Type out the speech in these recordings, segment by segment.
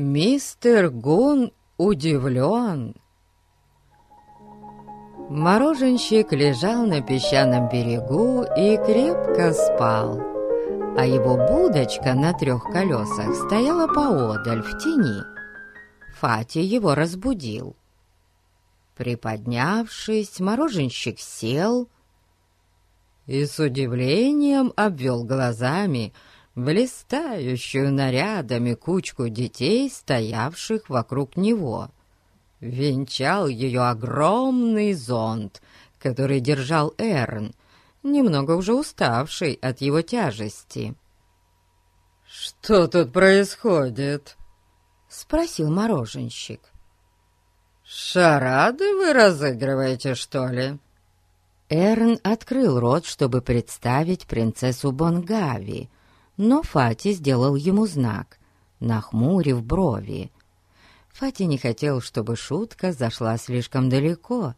Мистер Гун удивлен. Мороженщик лежал на песчаном берегу и крепко спал, а его будочка на трех колесах стояла поодаль в тени. Фати его разбудил. Приподнявшись, мороженщик сел и с удивлением обвел глазами блистающую нарядами кучку детей, стоявших вокруг него. Венчал ее огромный зонт, который держал Эрн, немного уже уставший от его тяжести. «Что тут происходит?» — спросил мороженщик. «Шарады вы разыгрываете, что ли?» Эрн открыл рот, чтобы представить принцессу Бонгави, но Фати сделал ему знак, нахмурив брови. Фати не хотел, чтобы шутка зашла слишком далеко.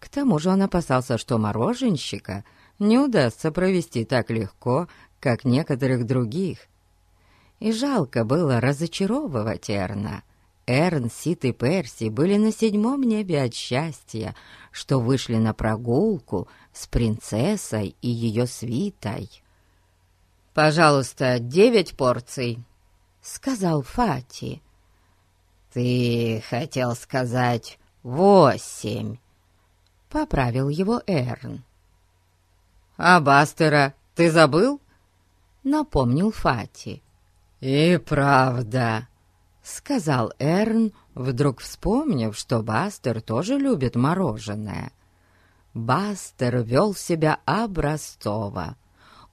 К тому же он опасался, что мороженщика не удастся провести так легко, как некоторых других. И жалко было разочаровывать Эрна. Эрн, Сит и Перси были на седьмом небе от счастья, что вышли на прогулку с принцессой и ее свитой. «Пожалуйста, девять порций», — сказал Фати. «Ты хотел сказать восемь», — поправил его Эрн. «А Бастера ты забыл?» — напомнил Фати. «И правда», — сказал Эрн, вдруг вспомнив, что Бастер тоже любит мороженое. Бастер вел себя образцово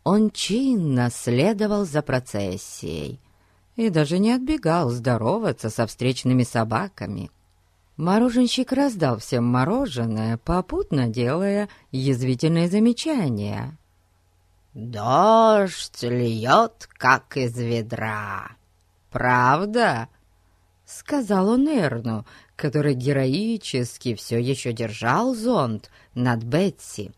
он чинно следовал за процессией и даже не отбегал здороваться со встречными собаками. Мороженщик раздал всем мороженое, попутно делая язвительные замечания. «Дождь льет, как из ведра. Правда?» — сказал он Эрну, который героически все еще держал зонт над Бетси.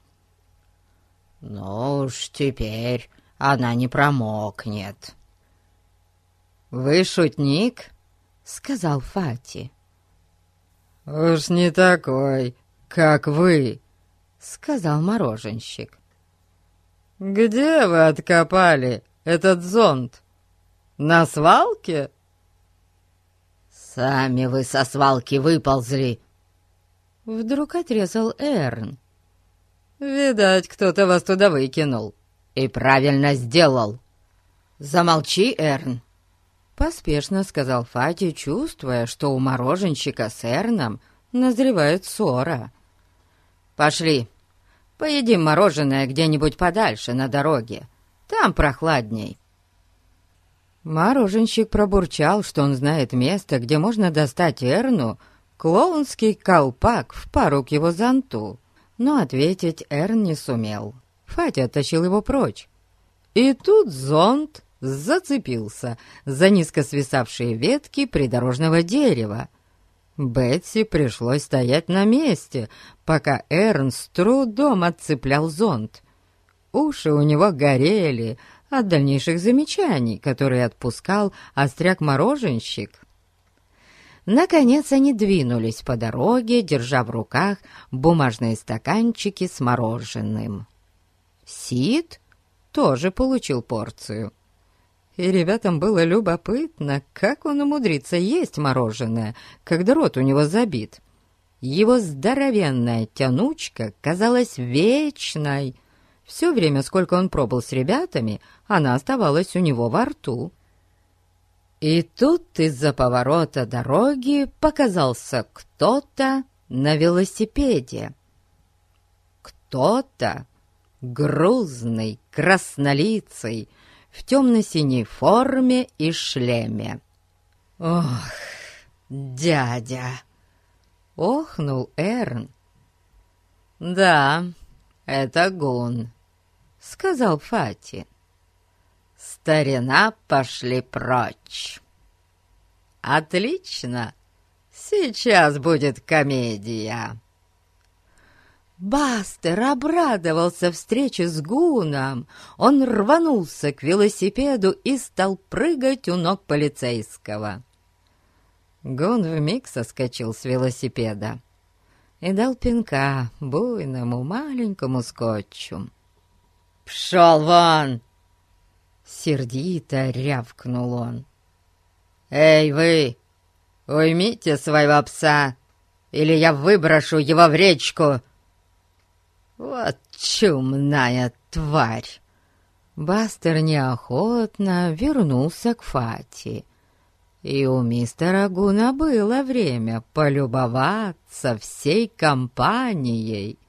«Ну уж теперь она не промокнет». «Вы шутник?» — сказал Фати. «Уж не такой, как вы», — сказал мороженщик. «Где вы откопали этот зонт? На свалке?» «Сами вы со свалки выползли!» Вдруг отрезал Эрн. «Видать, кто-то вас туда выкинул. И правильно сделал. Замолчи, Эрн!» Поспешно сказал Фати, чувствуя, что у мороженщика с Эрном назревает ссора. «Пошли, поедим мороженое где-нибудь подальше на дороге. Там прохладней». Мороженщик пробурчал, что он знает место, где можно достать Эрну клоунский колпак в пару к его зонту но ответить Эрн не сумел. Фатя оттащил его прочь. И тут зонт зацепился за низко свисавшие ветки придорожного дерева. Бетси пришлось стоять на месте, пока Эрн с трудом отцеплял зонт. Уши у него горели от дальнейших замечаний, которые отпускал остряк-мороженщик. Наконец они двинулись по дороге, держа в руках бумажные стаканчики с мороженым. Сид тоже получил порцию. И ребятам было любопытно, как он умудрится есть мороженое, когда рот у него забит. Его здоровенная тянучка казалась вечной. Все время, сколько он пробыл с ребятами, она оставалась у него во рту. И тут из-за поворота дороги показался кто-то на велосипеде. Кто-то грузный, краснолицый, в темно-синей форме и шлеме. «Ох, дядя!» — охнул Эрн. «Да, это Гун», — сказал Фати. Старина пошли прочь. Отлично. Сейчас будет комедия. Бастер обрадовался встрече с Гуном. Он рванулся к велосипеду и стал прыгать у ног полицейского. Гун вмиг соскочил с велосипеда и дал пинка буйному маленькому скотчу. «Пшел вон!» Сердито рявкнул он. «Эй, вы! Уймите своего пса, или я выброшу его в речку!» «Вот чумная тварь!» Бастер неохотно вернулся к Фати. И у мистера Гуна было время полюбоваться всей компанией.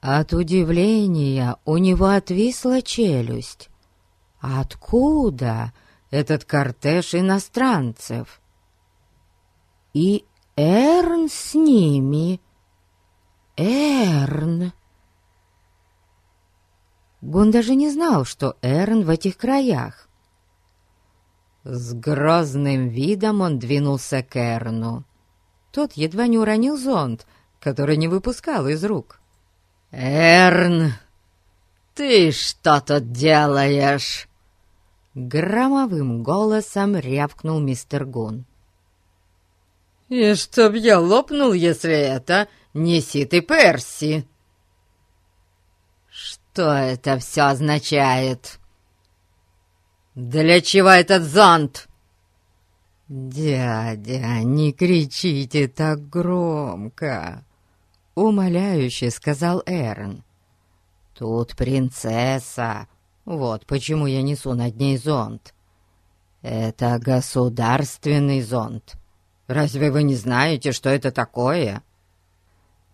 От удивления у него отвисла челюсть. Откуда этот кортеж иностранцев? И Эрн с ними. Эрн. Гун даже не знал, что Эрн в этих краях. С грозным видом он двинулся к Эрну. Тот едва не уронил зонт, который не выпускал из рук. «Эрн, ты что тут делаешь?» Громовым голосом рявкнул мистер Гун. «И чтоб я лопнул, если это не Сит и Перси!» «Что это все означает?» «Для чего этот зонт?» «Дядя, не кричите так громко!» Умоляюще сказал Эрн. «Тут принцесса, вот почему я несу над ней зонт. Это государственный зонт. Разве вы не знаете, что это такое?»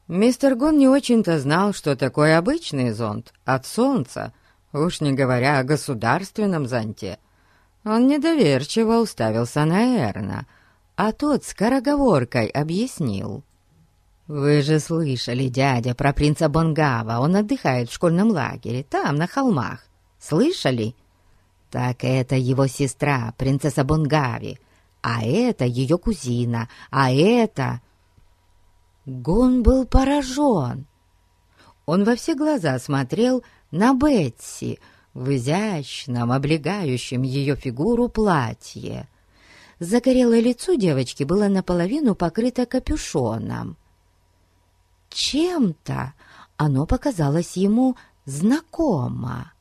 Мистер Гон не очень-то знал, что такое обычный зонт от солнца, уж не говоря о государственном зонте. Он недоверчиво уставился на Эрна, а тот скороговоркой объяснил. «Вы же слышали, дядя, про принца Бонгава. Он отдыхает в школьном лагере, там, на холмах. Слышали? Так это его сестра, принцесса Бонгави, а это ее кузина, а это...» Гон был поражен. Он во все глаза смотрел на Бетси в изящном, облегающем ее фигуру платье. Загорелое лицо девочки было наполовину покрыто капюшоном. Чем-то оно показалось ему знакомо.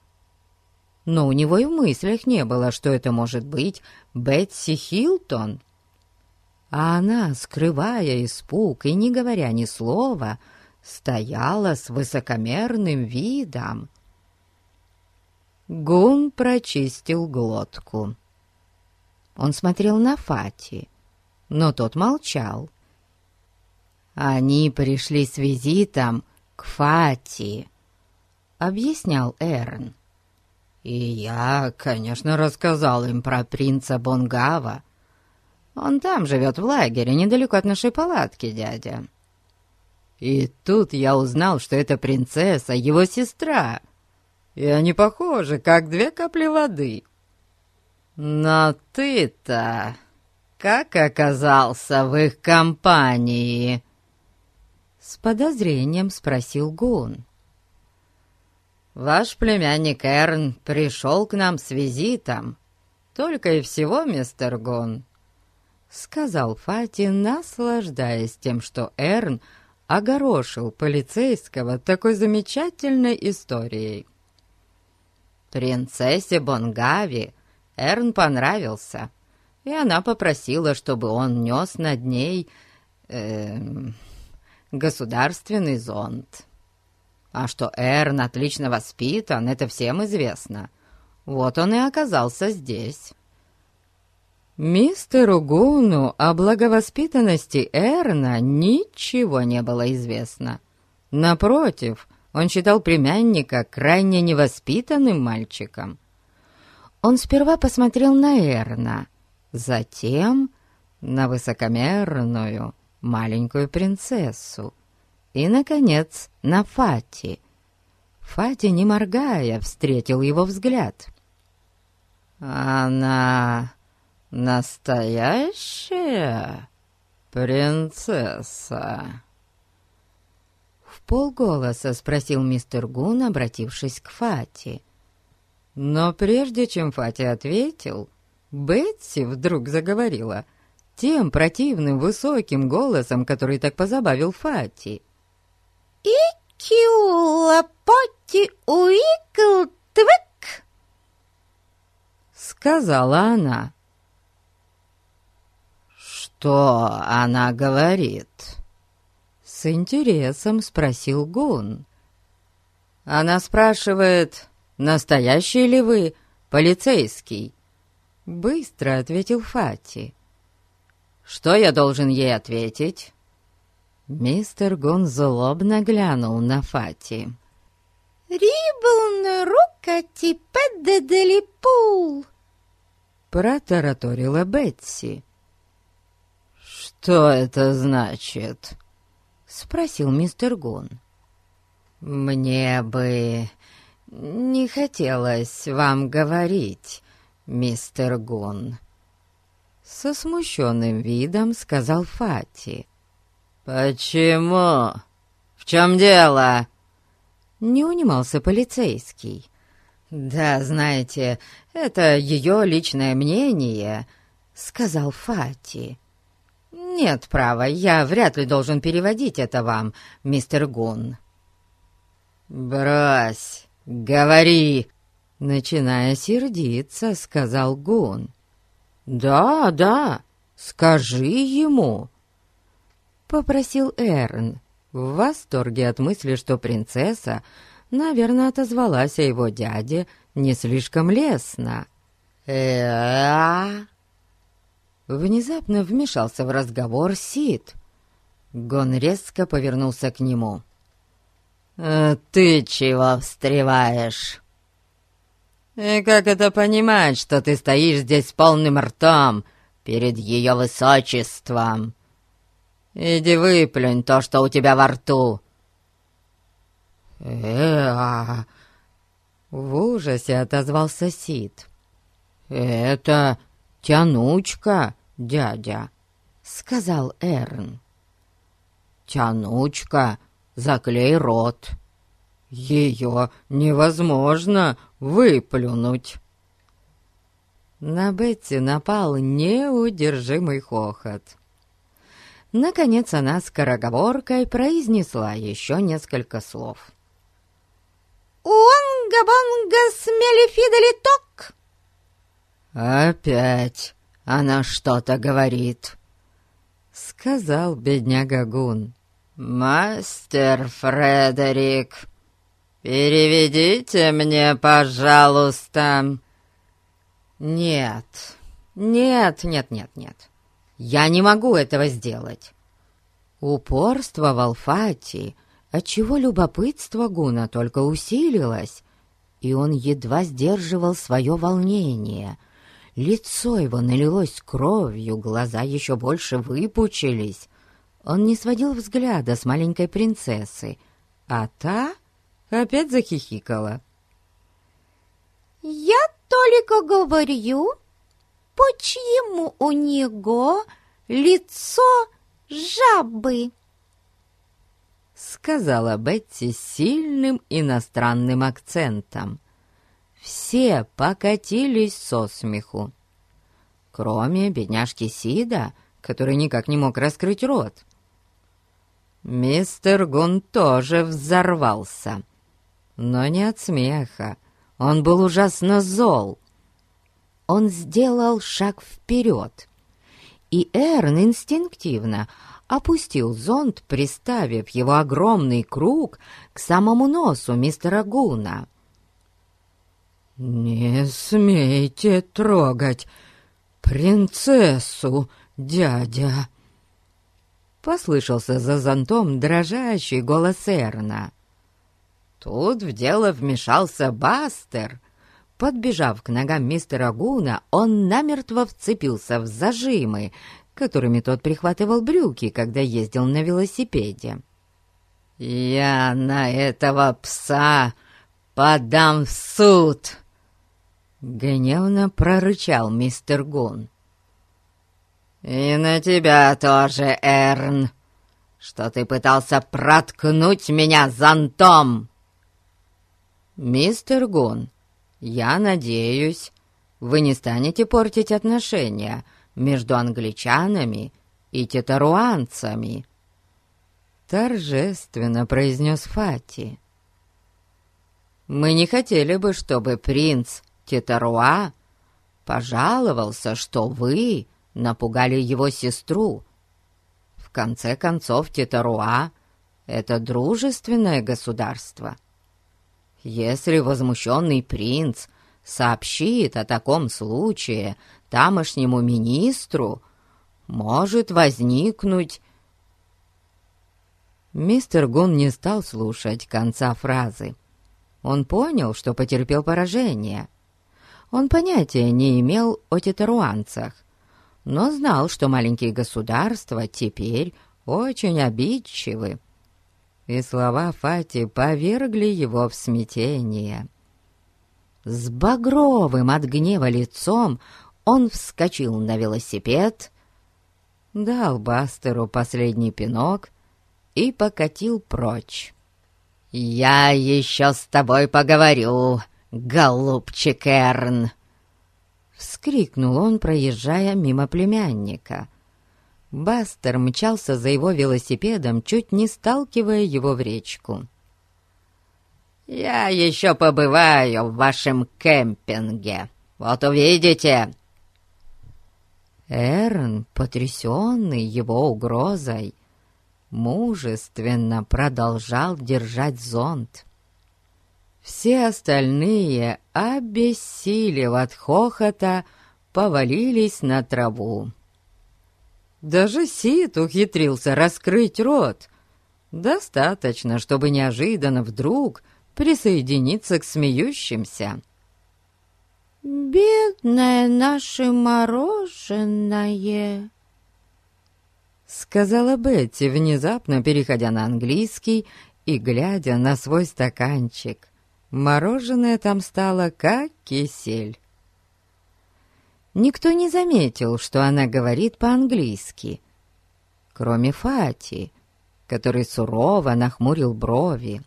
Но у него и в мыслях не было, что это может быть Бетси Хилтон. А она, скрывая испуг и не говоря ни слова, стояла с высокомерным видом. Гун прочистил глотку. Он смотрел на Фати, но тот молчал. «Они пришли с визитом к Фати», — объяснял Эрн. «И я, конечно, рассказал им про принца Бонгава. Он там живет в лагере, недалеко от нашей палатки, дядя. И тут я узнал, что эта принцесса — его сестра, и они похожи, как две капли воды. Но ты-то как оказался в их компании?» С подозрением спросил Гун. «Ваш племянник Эрн пришел к нам с визитом. Только и всего, мистер Гун», — сказал Фати, наслаждаясь тем, что Эрн огорошил полицейского такой замечательной историей. Принцессе Бонгави Эрн понравился, и она попросила, чтобы он нес над ней... Э, государственный зонт. А что Эрн отлично воспитан, это всем известно. Вот он и оказался здесь. Мистеру Гуну о благовоспитанности Эрна ничего не было известно. Напротив, он считал племянника крайне невоспитанным мальчиком. Он сперва посмотрел на Эрна, затем на высокомерную, маленькую принцессу и, наконец, на Фати. Фати, не моргая, встретил его взгляд. «Она настоящая принцесса?» В полголоса спросил мистер Гун, обратившись к Фати. Но прежде чем Фати ответил, Бетси вдруг заговорила — тем противным высоким голосом, который так позабавил Фати. «Икюла поти уикл твик!» Сказала она. «Что она говорит?» С интересом спросил Гун. Она спрашивает, настоящий ли вы полицейский? Быстро ответил Фати. Что я должен ей ответить? Мистер Гун злобно глянул на Фати. «Рибблн рука пул!» Протараторила Бетси. «Что это значит?» — спросил мистер Гун. «Мне бы не хотелось вам говорить, мистер Гун», — со смущенным видом сказал Фати. «Почему? В чем дело?» Не унимался полицейский. «Да, знаете, это ее личное мнение», — сказал Фати. «Нет права, я вряд ли должен переводить это вам, мистер Гун». «Брось, говори!» Начиная сердиться, сказал Гун. «Да, да, скажи ему!» Попросил Эрн, в восторге от мысли, что принцесса, наверное, отозвалась о его дяде не слишком лестно. э Внезапно вмешался в разговор Сид. Гон резко повернулся к нему. «А ты чего встреваешь?» «И как это понимать, что ты стоишь здесь полным ртом перед ее высочеством? Иди выплюнь то, что у тебя во рту!» «Э-а!» В ужасе отозвался Сид. «Это тянучка, дядя», — сказал Эрн. «Тянучка заклей рот. Ее невозможно выплюнуть. На Бетти напал неудержимый хохот. Наконец она скороговоркой произнесла еще несколько слов. «Уонга-бонга смелифидолиток!» «Опять она что-то говорит», — сказал бедняга Гун. «Мастер Фредерик, переведите мне, пожалуйста». «Нет, нет, нет, нет, нет, я не могу этого сделать». Упорствовал Фати, отчего любопытство Гуна только усилилось, и он едва сдерживал свое волнение. Лицо его налилось кровью, глаза еще больше выпучились. Он не сводил взгляда с маленькой принцессы, а та опять захихикала. «Я только говорю, почему у него лицо жабы?» Сказала Бетти сильным иностранным акцентом. Все покатились со смеху. Кроме бедняжки Сида, который никак не мог раскрыть рот. Мистер Гун тоже взорвался. Но не от смеха. Он был ужасно зол. Он сделал шаг вперед. И Эрн инстинктивно опустил зонт, приставив его огромный круг к самому носу мистера Гуна. «Не смейте трогать принцессу, дядя!» Послышался за зонтом дрожащий голос Эрна. Тут в дело вмешался Бастер. Подбежав к ногам мистера Гуна, он намертво вцепился в зажимы, которыми тот прихватывал брюки, когда ездил на велосипеде. «Я на этого пса подам в суд!» Гневно прорычал мистер Гун. «И на тебя тоже, Эрн, что ты пытался проткнуть меня зонтом!» «Мистер Гун, я надеюсь, вы не станете портить отношения между англичанами и тетаруанцами», — торжественно произнес Фати. «Мы не хотели бы, чтобы принц Тетаруа пожаловался, что вы напугали его сестру. В конце концов, Тетаруа — это дружественное государство. Если возмущенный принц сообщит о таком случае тамошнему министру, может возникнуть... Мистер Гун не стал слушать конца фразы. Он понял, что потерпел поражение. Он понятия не имел о титаруанцах, но знал, что маленькие государства теперь очень обидчивы. И слова Фати повергли его в смятение. С багровым от гнева лицом он вскочил на велосипед, дал Бастеру последний пинок и покатил прочь. «Я еще с тобой поговорю, голубчик Эрн!» Вскрикнул он, проезжая мимо племянника. Бастер мчался за его велосипедом, чуть не сталкивая его в речку. «Я еще побываю в вашем кемпинге. Вот увидите!» Эрн, потрясенный его угрозой, мужественно продолжал держать зонт. Все остальные, обессилев от хохота, повалились на траву. Даже Сид ухитрился раскрыть рот. Достаточно, чтобы неожиданно вдруг присоединиться к смеющимся. «Бедное наше мороженое!» Сказала Бетти, внезапно переходя на английский и глядя на свой стаканчик. Мороженое там стало как кисель. Никто не заметил, что она говорит по-английски, кроме Фати, который сурово нахмурил брови.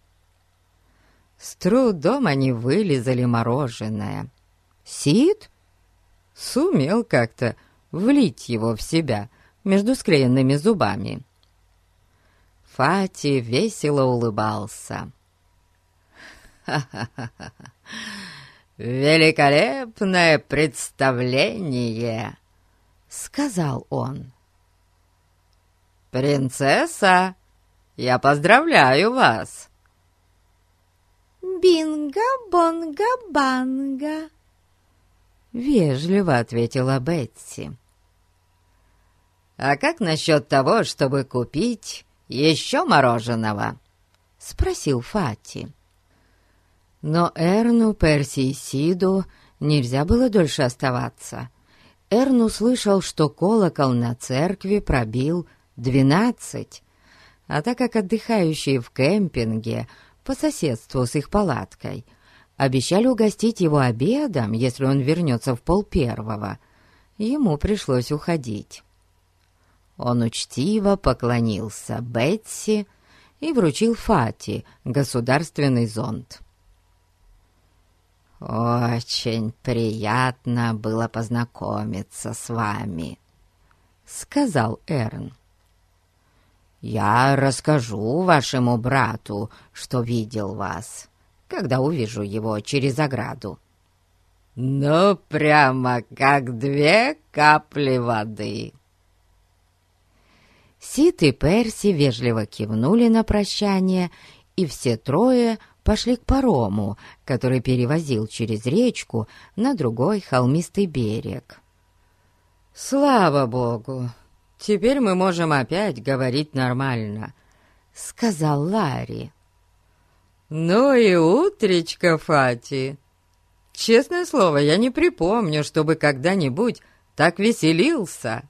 С трудом они вылизали мороженое. Сид сумел как-то влить его в себя между склеенными зубами. Фати весело улыбался. «Ха-ха-ха! Великолепное представление!» — сказал он. «Принцесса, я поздравляю вас!» «Бинго-бонго-банго!» — вежливо ответила Бетси. «А как насчет того, чтобы купить еще мороженого?» — спросил Фати. Но Эрну, Перси и Сиду нельзя было дольше оставаться. Эрн услышал, что колокол на церкви пробил двенадцать, а так как отдыхающие в кемпинге по соседству с их палаткой обещали угостить его обедом, если он вернется в полпервого, ему пришлось уходить. Он учтиво поклонился Бетси и вручил Фати государственный зонт. «Очень приятно было познакомиться с вами», — сказал Эрн. «Я расскажу вашему брату, что видел вас, когда увижу его через ограду». «Ну, прямо как две капли воды». Сит и Перси вежливо кивнули на прощание, и все трое пошли к парому, который перевозил через речку на другой холмистый берег. «Слава богу! Теперь мы можем опять говорить нормально», — сказал Ларри. «Ну и утречка, Фати! Честное слово, я не припомню, чтобы когда-нибудь так веселился».